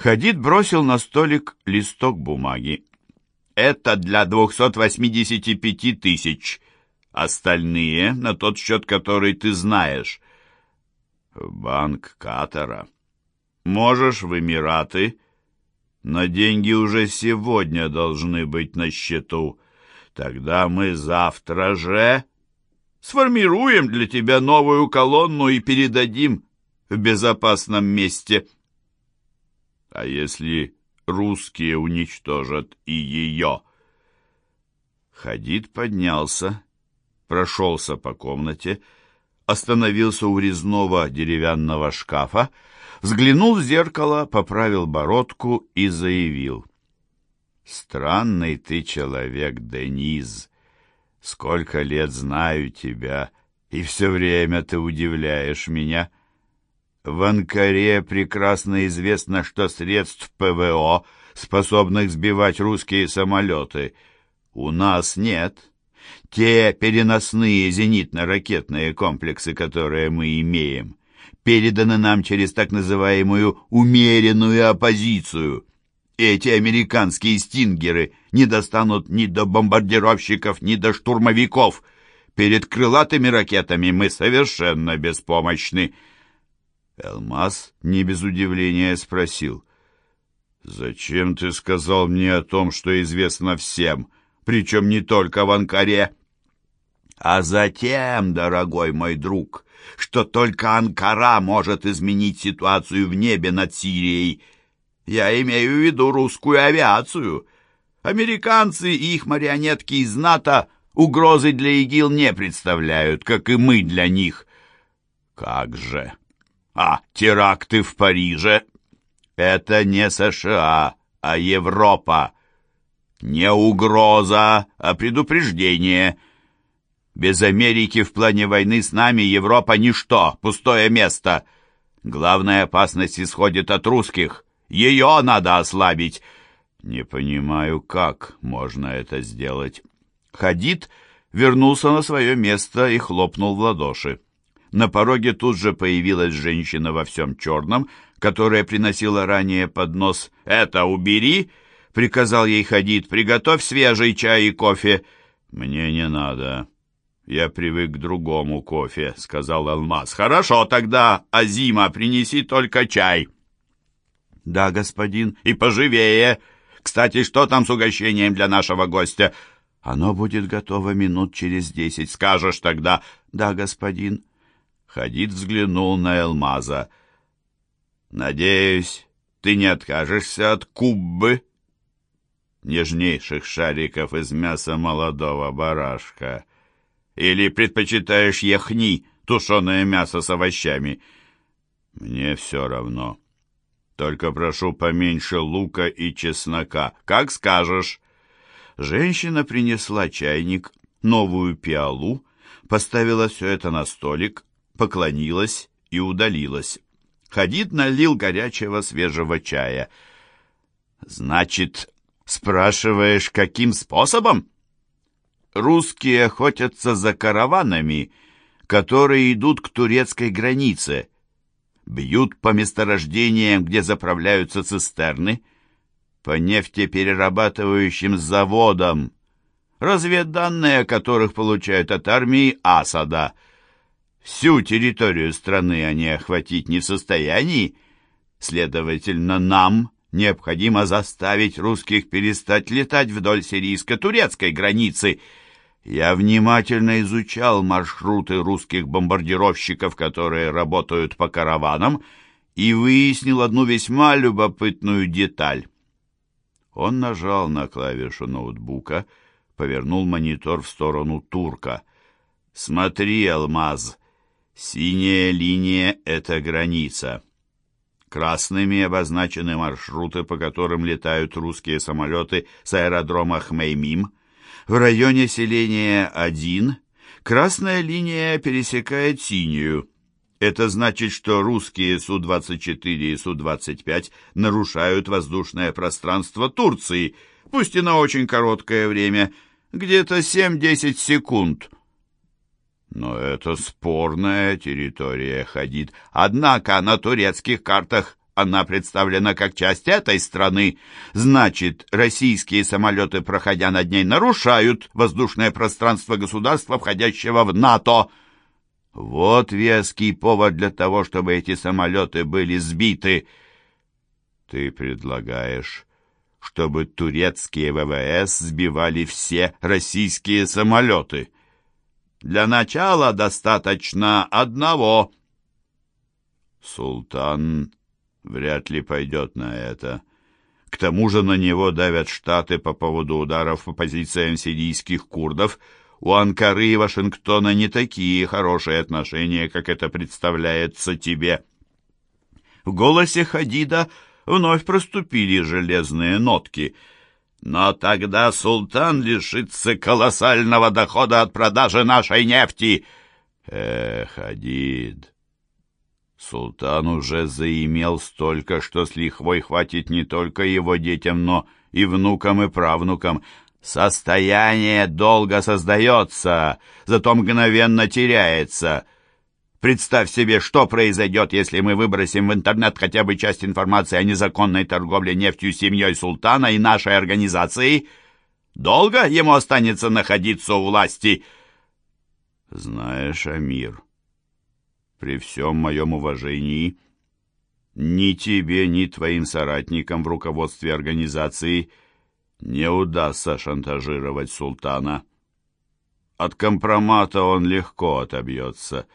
Хадид бросил на столик листок бумаги. «Это для 285 тысяч. Остальные на тот счет, который ты знаешь». «Банк Катара. Можешь в Эмираты, но деньги уже сегодня должны быть на счету. Тогда мы завтра же сформируем для тебя новую колонну и передадим в безопасном месте». А если русские уничтожат и ее? Хадид поднялся, прошелся по комнате, остановился у резного деревянного шкафа, взглянул в зеркало, поправил бородку и заявил. «Странный ты человек, Дениз. Сколько лет знаю тебя, и все время ты удивляешь меня». В Анкаре прекрасно известно, что средств ПВО, способных сбивать русские самолеты, у нас нет. Те переносные зенитно-ракетные комплексы, которые мы имеем, переданы нам через так называемую «умеренную оппозицию». Эти американские «стингеры» не достанут ни до бомбардировщиков, ни до штурмовиков. Перед крылатыми ракетами мы совершенно беспомощны. Элмаз не без удивления спросил. «Зачем ты сказал мне о том, что известно всем, причем не только в Анкаре?» «А затем, дорогой мой друг, что только Анкара может изменить ситуацию в небе над Сирией. Я имею в виду русскую авиацию. Американцы и их марионетки из НАТО угрозы для ИГИЛ не представляют, как и мы для них». «Как же!» А теракты в Париже — это не США, а Европа. Не угроза, а предупреждение. Без Америки в плане войны с нами Европа ничто, пустое место. Главная опасность исходит от русских. Ее надо ослабить. Не понимаю, как можно это сделать. Хадид вернулся на свое место и хлопнул в ладоши. На пороге тут же появилась женщина во всем черном, которая приносила ранее поднос. «Это убери!» — приказал ей ходить. «Приготовь свежий чай и кофе». «Мне не надо. Я привык к другому кофе», — сказал Алмаз. «Хорошо, тогда, Азима, принеси только чай». «Да, господин, и поживее. Кстати, что там с угощением для нашего гостя?» «Оно будет готово минут через десять. Скажешь тогда?» «Да, господин». Хадид взглянул на Элмаза. «Надеюсь, ты не откажешься от куббы?» нежнейших шариков из мяса молодого барашка. Или предпочитаешь яхни, тушеное мясо с овощами? Мне все равно. Только прошу поменьше лука и чеснока. Как скажешь. Женщина принесла чайник, новую пиалу, поставила все это на столик, поклонилась и удалилась. Хадид налил горячего свежего чая. «Значит, спрашиваешь, каким способом?» «Русские охотятся за караванами, которые идут к турецкой границе, бьют по месторождениям, где заправляются цистерны, по нефтеперерабатывающим заводам, разведданные которых получают от армии Асада – Всю территорию страны они охватить не в состоянии. Следовательно, нам необходимо заставить русских перестать летать вдоль сирийско-турецкой границы. Я внимательно изучал маршруты русских бомбардировщиков, которые работают по караванам, и выяснил одну весьма любопытную деталь. Он нажал на клавишу ноутбука, повернул монитор в сторону турка. «Смотри, Алмаз!» Синяя линия — это граница. Красными обозначены маршруты, по которым летают русские самолеты с аэродрома Хмеймим. В районе селения 1 красная линия пересекает синюю. Это значит, что русские Су-24 и Су-25 нарушают воздушное пространство Турции, пусть и на очень короткое время, где-то 7-10 секунд – но это спорная территория ходит. Однако на турецких картах она представлена как часть этой страны. Значит, российские самолеты, проходя над ней, нарушают воздушное пространство государства, входящего в НАТО. Вот веский повод для того, чтобы эти самолеты были сбиты. Ты предлагаешь, чтобы турецкие ВВС сбивали все российские самолеты? Для начала достаточно одного. Султан вряд ли пойдет на это. К тому же на него давят Штаты по поводу ударов по позициям сирийских курдов — у Анкары и Вашингтона не такие хорошие отношения, как это представляется тебе». В голосе Хадида вновь проступили железные нотки. «Но тогда султан лишится колоссального дохода от продажи нашей нефти!» «Эх, Хадид, султан уже заимел столько, что с лихвой хватит не только его детям, но и внукам и правнукам. Состояние долго создается, зато мгновенно теряется. Представь себе, что произойдет, если мы выбросим в интернет хотя бы часть информации о незаконной торговле нефтью семьей султана и нашей организации. Долго ему останется находиться у власти? Знаешь, Амир, при всем моем уважении, ни тебе, ни твоим соратникам в руководстве организации – не удастся шантажировать султана. От компромата он легко отобьется.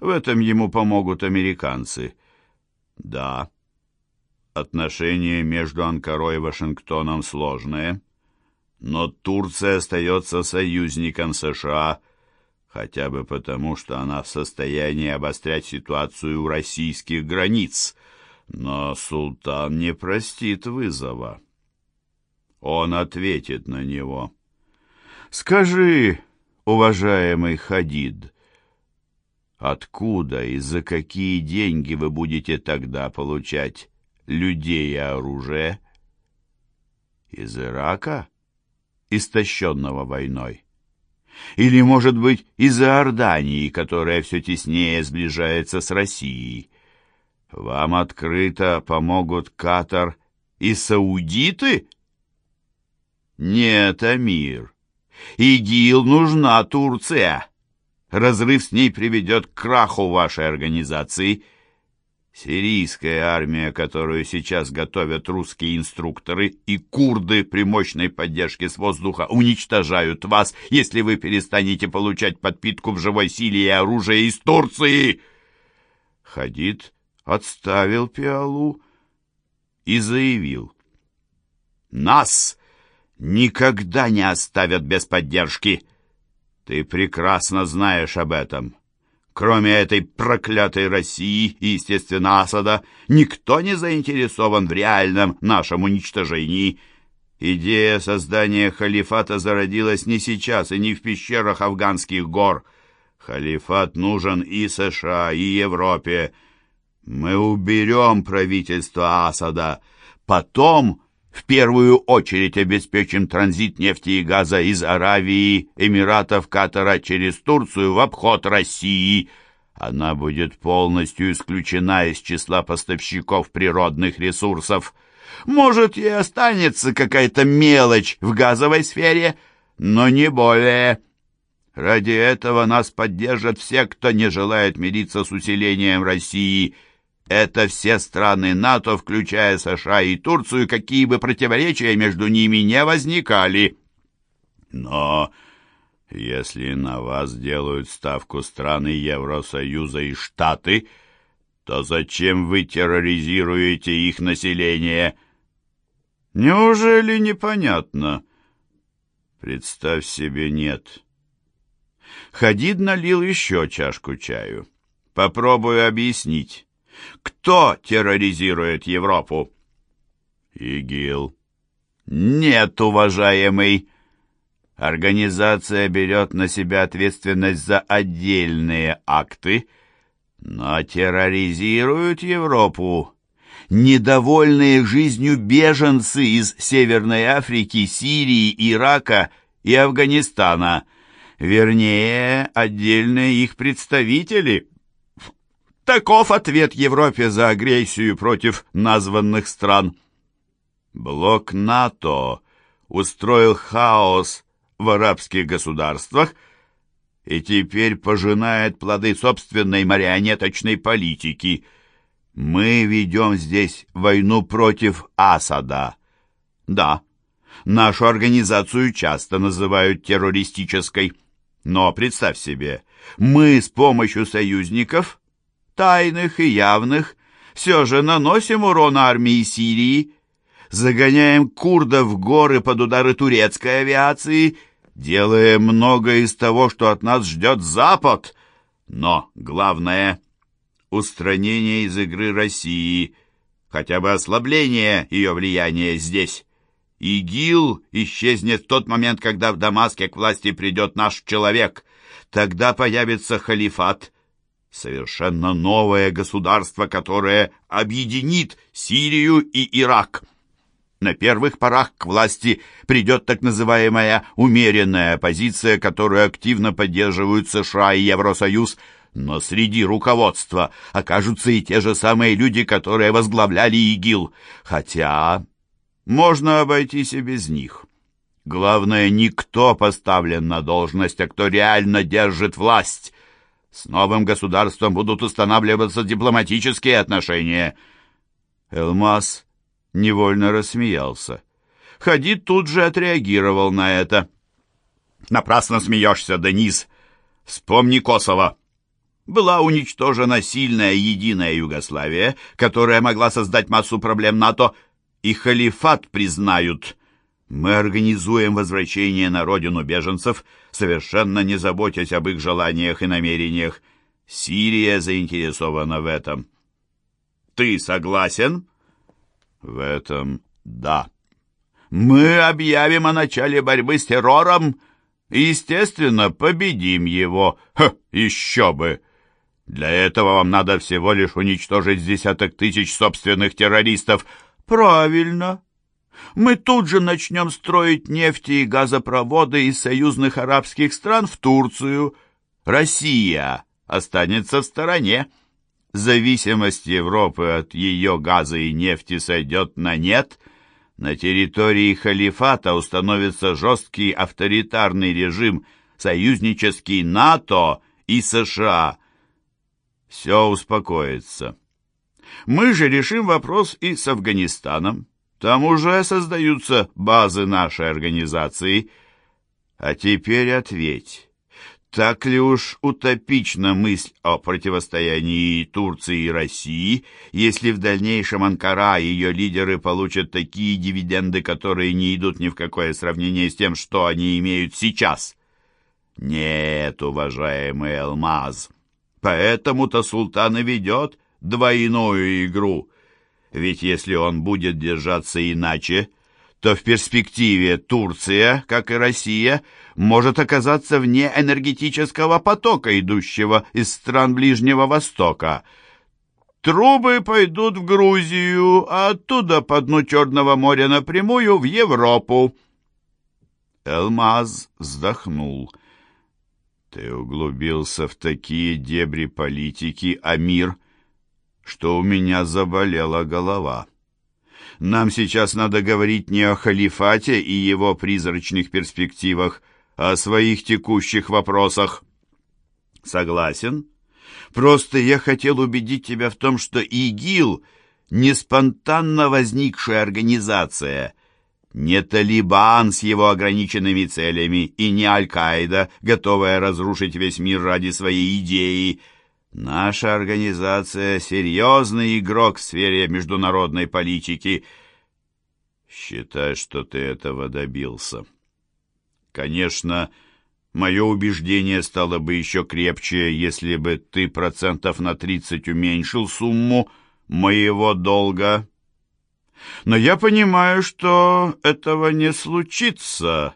В этом ему помогут американцы. Да, отношения между Анкарой и Вашингтоном сложные, но Турция остается союзником США, хотя бы потому, что она в состоянии обострять ситуацию у российских границ. Но султан не простит вызова. Он ответит на него. «Скажи, уважаемый Хадид, откуда и за какие деньги вы будете тогда получать людей и оружие? Из Ирака, истощенного войной? Или, может быть, из Иордании, которая все теснее сближается с Россией? Вам открыто помогут Катар и саудиты?» Нет, Амир, ИГИЛ нужна Турция. Разрыв с ней приведет к краху вашей организации. Сирийская армия, которую сейчас готовят русские инструкторы, и курды при мощной поддержке с воздуха уничтожают вас, если вы перестанете получать подпитку в живой силе и оружие из Турции. Хадид отставил пиалу и заявил. «Нас!» никогда не оставят без поддержки. Ты прекрасно знаешь об этом. Кроме этой проклятой России и, естественно, Асада, никто не заинтересован в реальном нашем уничтожении. Идея создания халифата зародилась не сейчас и не в пещерах афганских гор. Халифат нужен и США, и Европе. Мы уберем правительство Асада. Потом в первую очередь обеспечим транзит нефти и газа из Аравии, Эмиратов, Катара через Турцию в обход России. Она будет полностью исключена из числа поставщиков природных ресурсов. Может, и останется какая-то мелочь в газовой сфере, но не более. Ради этого нас поддержат все, кто не желает мириться с усилением России – это все страны НАТО, включая США и Турцию, какие бы противоречия между ними не возникали. Но если на вас делают ставку страны Евросоюза и Штаты, то зачем вы терроризируете их население? Неужели непонятно? Представь себе, нет. Хадид налил еще чашку чаю. Попробую объяснить. Кто терроризирует Европу? ИГИЛ. Нет, уважаемый. Организация берет на себя ответственность за отдельные акты, но терроризируют Европу недовольные жизнью беженцы из Северной Африки, Сирии, Ирака и Афганистана, вернее, отдельные их представители – Таков ответ Европе за агрессию против названных стран. Блок НАТО устроил хаос в арабских государствах и теперь пожинает плоды собственной марионеточной политики. Мы ведем здесь войну против Асада. Да, нашу организацию часто называют террористической. Но представь себе, мы с помощью союзников, тайных и явных, все же наносим урон армии Сирии, загоняем курдов в горы под удары турецкой авиации, делая многое из того, что от нас ждет Запад. Но главное — устранение из игры России, хотя бы ослабление ее влияния здесь. ИГИЛ исчезнет в тот момент, когда в Дамаске к власти придет наш человек. Тогда появится халифат, совершенно новое государство, которое объединит Сирию и Ирак. На первых порах к власти придет так называемая умеренная оппозиция, которую активно поддерживают США и Евросоюз, но среди руководства окажутся и те же самые люди, которые возглавляли ИГИЛ, хотя можно обойтись и без них. Главное, не кто поставлен на должность, а кто реально держит власть. С новым государством будут устанавливаться дипломатические отношения. Элмаз невольно рассмеялся. Хадид тут же отреагировал на это. «Напрасно смеешься, Денис. Вспомни Косово. Была уничтожена сильная единая Югославия, которая могла создать массу проблем НАТО, и халифат признают. Мы организуем возвращение на родину беженцев, совершенно не заботясь об их желаниях и намерениях. Сирия заинтересована в этом. Ты согласен?» В этом да. Мы объявим о начале борьбы с террором и, естественно, победим его. Ха, еще бы! Для этого вам надо всего лишь уничтожить десяток тысяч собственных террористов. Правильно. Мы тут же начнем строить нефти и газопроводы из союзных арабских стран в Турцию. Россия останется в стороне зависимость Европы от ее газа и нефти сойдет на нет, на территории халифата установится жесткий авторитарный режим, союзнический НАТО и США. Все успокоится. Мы же решим вопрос и с Афганистаном. Там уже создаются базы нашей организации. А теперь ответь. Так ли уж утопична мысль о противостоянии Турции и России, если в дальнейшем Анкара и ее лидеры получат такие дивиденды, которые не идут ни в какое сравнение с тем, что они имеют сейчас? Нет, уважаемый Алмаз, поэтому-то султан и ведет двойную игру. Ведь если он будет держаться иначе, то в перспективе Турция, как и Россия, может оказаться вне энергетического потока, идущего из стран Ближнего Востока. Трубы пойдут в Грузию, а оттуда по дну Черного моря напрямую в Европу. Элмаз вздохнул. Ты углубился в такие дебри политики, Амир, что у меня заболела голова. Нам сейчас надо говорить не о халифате и его призрачных перспективах, а о своих текущих вопросах. Согласен. Просто я хотел убедить тебя в том, что ИГИЛ не спонтанно возникшая организация, не Талибан с его ограниченными целями и не Аль-Каида, готовая разрушить весь мир ради своей идеи – Наша организация — серьезный игрок в сфере международной политики. Считай, что ты этого добился. Конечно, мое убеждение стало бы еще крепче, если бы ты процентов на тридцать уменьшил сумму моего долга. Но я понимаю, что этого не случится.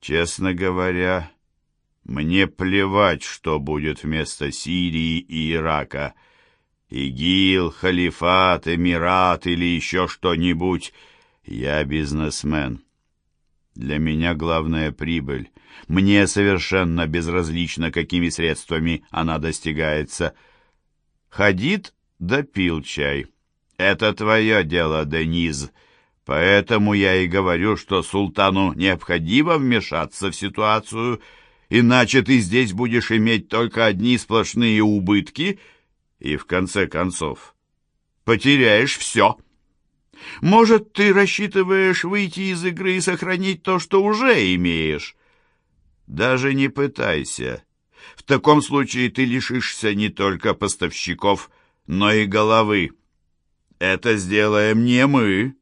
Честно говоря, мне плевать, что будет вместо Сирии и Ирака. ИГИЛ, халифат, эмират или еще что-нибудь. Я бизнесмен. Для меня главная прибыль. Мне совершенно безразлично, какими средствами она достигается. Ходит да пил чай. Это твое дело, Дениз. Поэтому я и говорю, что султану необходимо вмешаться в ситуацию, иначе ты здесь будешь иметь только одни сплошные убытки и, в конце концов, потеряешь все. Может, ты рассчитываешь выйти из игры и сохранить то, что уже имеешь? Даже не пытайся. В таком случае ты лишишься не только поставщиков, но и головы. Это сделаем не мы,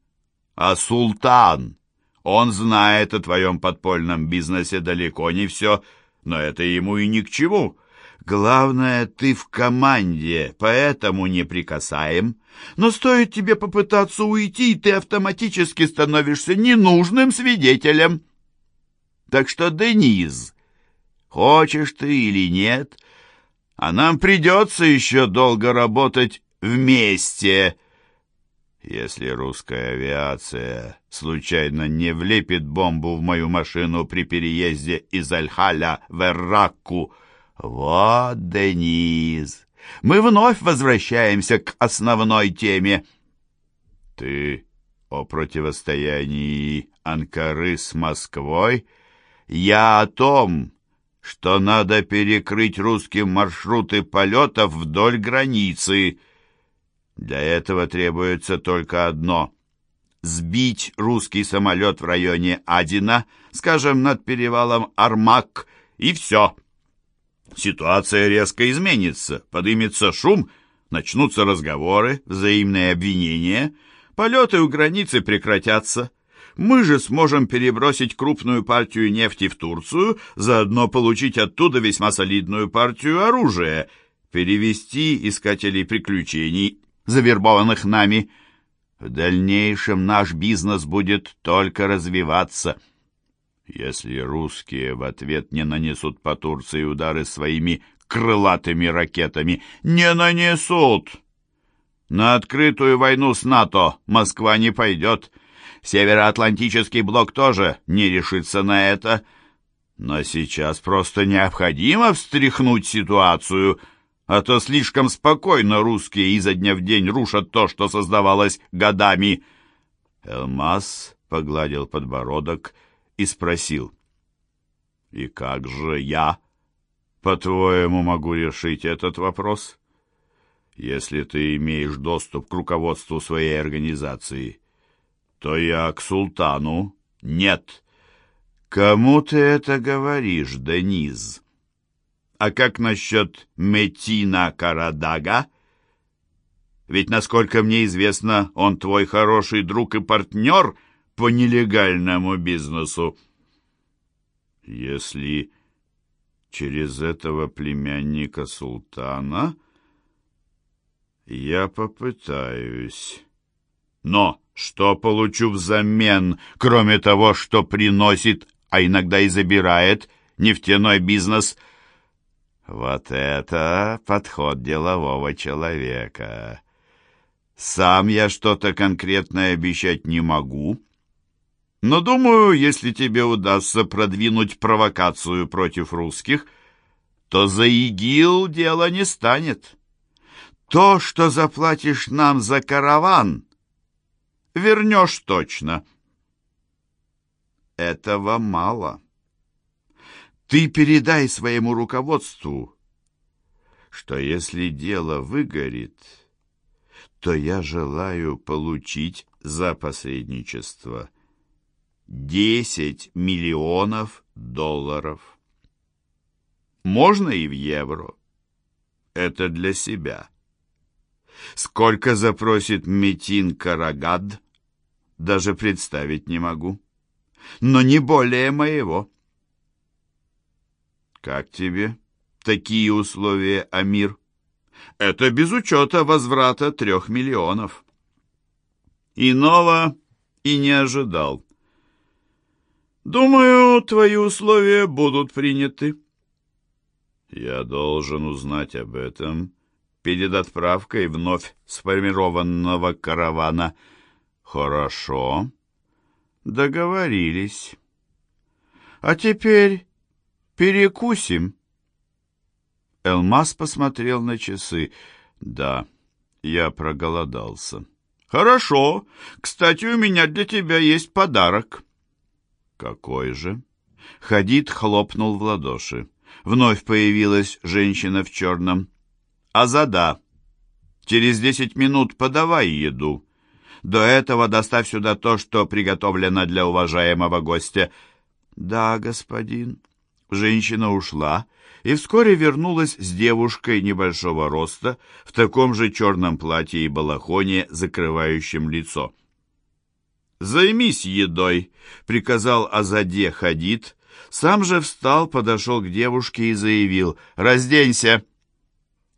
а султан. Он знает о твоем подпольном бизнесе далеко не все, но это ему и ни к чему. Главное, ты в команде, поэтому не прикасаем. Но стоит тебе попытаться уйти, ты автоматически становишься ненужным свидетелем. Так что, Дениз, хочешь ты или нет, а нам придется еще долго работать вместе. Если русская авиация случайно не влепит бомбу в мою машину при переезде из Альхаля в Эрракку, вот, Дениз, мы вновь возвращаемся к основной теме. Ты о противостоянии Анкары с Москвой? Я о том, что надо перекрыть русским маршруты полетов вдоль границы. Для этого требуется только одно — сбить русский самолет в районе Адина, скажем, над перевалом Армак, и все. Ситуация резко изменится, подымется шум, начнутся разговоры, взаимные обвинения, полеты у границы прекратятся. Мы же сможем перебросить крупную партию нефти в Турцию, заодно получить оттуда весьма солидную партию оружия, перевести искателей приключений завербованных нами. В дальнейшем наш бизнес будет только развиваться. Если русские в ответ не нанесут по Турции удары своими крылатыми ракетами, не нанесут. На открытую войну с НАТО Москва не пойдет. Североатлантический блок тоже не решится на это. Но сейчас просто необходимо встряхнуть ситуацию — а то слишком спокойно русские изо дня в день рушат то, что создавалось годами. Элмаз погладил подбородок и спросил. «И как же я, по-твоему, могу решить этот вопрос? Если ты имеешь доступ к руководству своей организации, то я к султану нет». «Кому ты это говоришь, Дениз?» А как насчет Метина Карадага? Ведь, насколько мне известно, он твой хороший друг и партнер по нелегальному бизнесу. Если через этого племянника султана я попытаюсь. Но что получу взамен, кроме того, что приносит, а иногда и забирает нефтяной бизнес – вот это подход делового человека. Сам я что-то конкретное обещать не могу, но думаю, если тебе удастся продвинуть провокацию против русских, то за ИГИЛ дело не станет. То, что заплатишь нам за караван, вернешь точно. Этого мало. Ты передай своему руководству, что если дело выгорит, то я желаю получить за посредничество 10 миллионов долларов. Можно и в евро. Это для себя. Сколько запросит Метин Карагад, даже представить не могу. Но не более моего. «Как тебе такие условия, Амир?» «Это без учета возврата трех миллионов». Иного и не ожидал. «Думаю, твои условия будут приняты». «Я должен узнать об этом перед отправкой вновь сформированного каравана». «Хорошо. Договорились. А теперь «Перекусим». Элмаз посмотрел на часы. Да, я проголодался. Хорошо. Кстати, у меня для тебя есть подарок. Какой же? Хадид хлопнул в ладоши. Вновь появилась женщина в черном. «Азада, через десять минут подавай еду. До этого доставь сюда то, что приготовлено для уважаемого гостя». «Да, господин». Женщина ушла и вскоре вернулась с девушкой небольшого роста в таком же черном платье и балахоне, закрывающем лицо. «Займись едой», — приказал Азаде Хадид, сам же встал, подошел к девушке и заявил «Разденься».